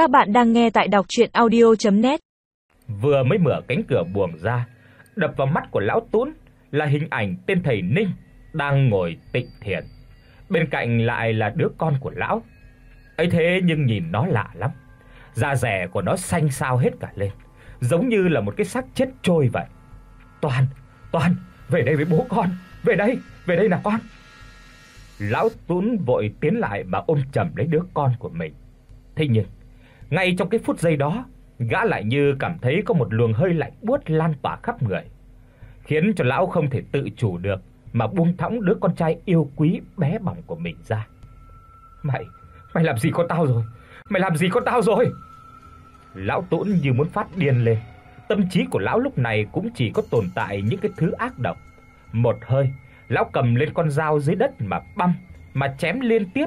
Các bạn đang nghe tại đọc audio net Vừa mới mở cánh cửa buồng ra, đập vào mắt của lão Tún là hình ảnh tên thầy Ninh đang ngồi tịnh thiền. Bên cạnh lại là đứa con của lão. Ấy thế nhưng nhìn nó lạ lắm. Da rẻ của nó xanh xao hết cả lên, giống như là một cái xác chết trôi vậy. "Toàn, Toàn, về đây với bố con, về đây, về đây nào con." Lão Tún vội tiến lại mà ôm chầm lấy đứa con của mình. Thế nhưng, ngay trong cái phút giây đó, gã lại như cảm thấy có một luồng hơi lạnh buốt lan tỏa khắp người, khiến cho lão không thể tự chủ được mà buông thõng đứa con trai yêu quý bé bỏng của mình ra. "Mày, mày làm gì con tao rồi? Mày làm gì con tao rồi?" Lão Tốn như muốn phát điên lên. Tâm trí của lão lúc này cũng chỉ có tồn tại những cái thứ ác độc. Một hơi, lão cầm lên con dao dưới đất mà băm, mà chém liên tiếp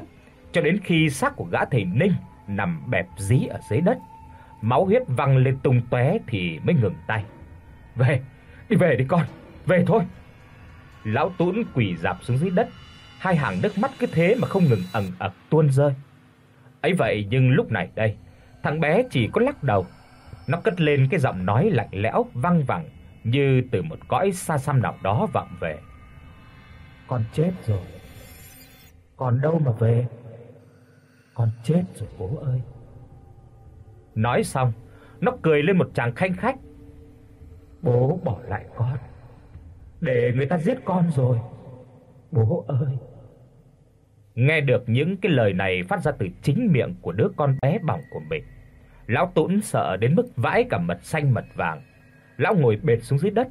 cho đến khi xác của gã thầy Ninh nằm bẹp dí ở dưới đất. Máu huyết văng lên tung tóe thì mới ngừng tay. "Về, đi về đi con, về thôi." Lão Tún quỳ rạp xuống dưới đất, hai hàng nước mắt cứ thế mà không ngừng ẩn ực tuôn rơi. Ấy vậy nhưng lúc này đây, thằng bé chỉ có lắc đầu. Nó cất lên cái giọng nói lạnh lẽo văng vẳng như từ một cõi xa xăm nào đó vọng về. Con chết rồi. Còn đâu mà về? Con chết rồi bố ơi. Nói xong, nó cười lên một tràng khanh khách. Bố bỏ lại con. Để người ta giết con rồi. Bố ơi. Nghe được những cái lời này phát ra từ chính miệng của đứa con bé bỏng của mình, lão Tún sợ đến mức vãi cả mật xanh mật vàng. Lão ngồi bệt xuống dưới đất,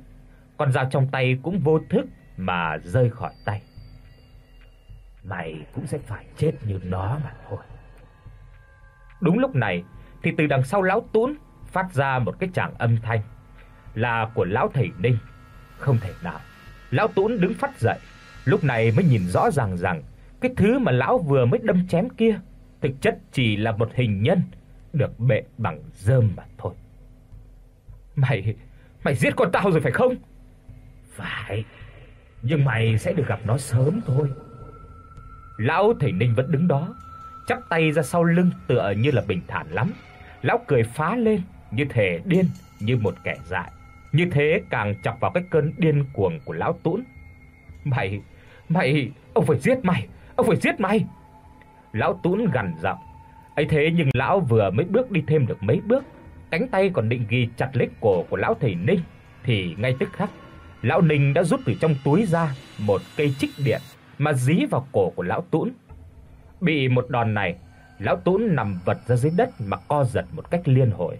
con dao trong tay cũng vô thức mà rơi khỏi tay. Mày cũng sẽ phải chết như nó mà thôi. Đúng lúc này thì từ đằng sau lão Tún phát ra một cái tràng âm thanh là của lão thầy Ninh. Không thể nào. Lão Tún đứng phát dậy, lúc này mới nhìn rõ ràng rằng cái thứ mà lão vừa mới đâm chém kia thực chất chỉ là một hình nhân được bệ bằng rơm mà thôi. Mày mày giết con tao rồi phải không? Phải. Nhưng mày sẽ được gặp nó sớm thôi. Lão thầy Ninh vẫn đứng đó, chắp tay ra sau lưng tựa như là bình thản lắm. Lão cười phá lên như thể điên như một kẻ dại. Như thế càng chọc vào cái cơn điên cuồng của lão Tún. "Mày, mày, ông phải giết mày, ông phải giết mày." Lão Tún gằn giọng. Ấy thế nhưng lão vừa mới bước đi thêm được mấy bước, cánh tay còn định ghi chặt lấy cổ của lão thầy Ninh thì ngay tức khắc, lão Ninh đã rút từ trong túi ra một cây chích điện mà dí vào cổ của lão Tún. Bị một đòn này, lão Tún nằm vật ra dưới đất mà co giật một cách liên hồi.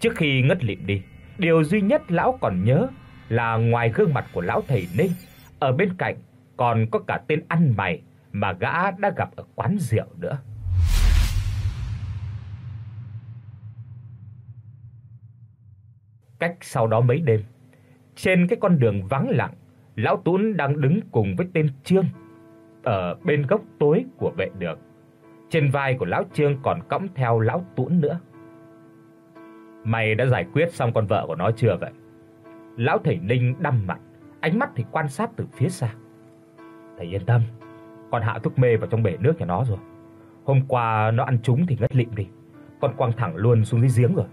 Trước khi ngất lịm đi, điều duy nhất lão còn nhớ là ngoài gương mặt của lão thầy Ninh, ở bên cạnh còn có cả tên ăn mày mà gã đã gặp ở quán rượu nữa. Cách sau đó mấy đêm, trên cái con đường vắng lặng, lão Tún đang đứng cùng với tên Trương ở bên góc tối của vệ đường. Trên vai của lão Trương còn cõng theo lão Tún nữa. Mày đã giải quyết xong con vợ của nó chưa vậy? Lão thầy Ninh đăm mặt, ánh mắt thì quan sát từ phía xa. Thầy yên tâm, con hạ thuốc mê vào trong bể nước nhà nó rồi. Hôm qua nó ăn trúng thì ngất lịm đi, con quăng thẳng luôn xuống dưới giếng rồi.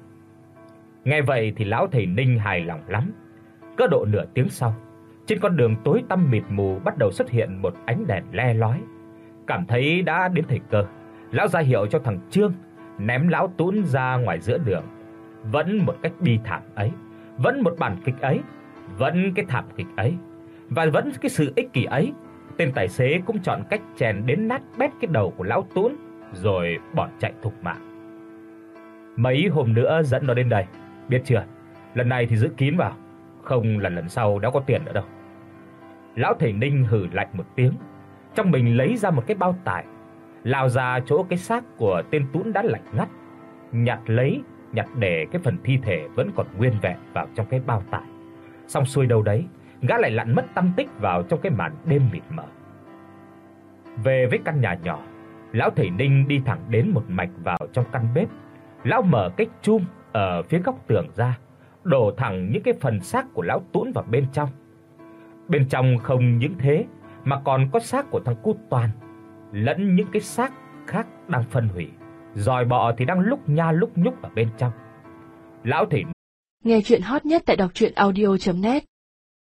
Nghe vậy thì lão thầy Ninh hài lòng lắm. Cơ độ nửa tiếng sau, trên con đường tối tăm mịt mù bắt đầu xuất hiện một ánh đèn le lói. Cảm thấy đã đến thời cơ, lão ra hiệu cho thằng Trương ném lão Tún ra ngoài giữa đường. Vẫn một cách bi thảm ấy, vẫn một bản kịch ấy, vẫn cái thảm kịch ấy và vẫn cái sự ích kỷ ấy. Tên tài xế cũng chọn cách chèn đến nát bét cái đầu của lão Tún rồi bỏ chạy thục mạng. Mấy hôm nữa dẫn nó đến đây, biết chưa? Lần này thì giữ kín vào, không là lần sau đã có tiền nữa đâu. Lão thầy Ninh hừ lạnh một tiếng, trong mình lấy ra một cái bao tải, lao ra chỗ cái xác của tên Tún đã lạnh ngắt, nhặt lấy, nhặt để cái phần thi thể vẫn còn nguyên vẹn vào trong cái bao tải. Xong xuôi đâu đấy, gã lại lặn mất tâm tích vào trong cái màn đêm mịt mờ. Về với căn nhà nhỏ, lão thầy Ninh đi thẳng đến một mạch vào trong căn bếp. Lão mở cái chum ở phía góc tường ra, đổ thẳng những cái phần xác của lão Tún vào bên trong. Bên trong không những thế, mà còn có xác của thằng Cút Toàn, lẫn những cái xác khác đang phân hủy. dòi bọ thì đang lúc nha lúc nhúc ở bên trong. Lão thì Nghe chuyện hot nhất tại đọc audio net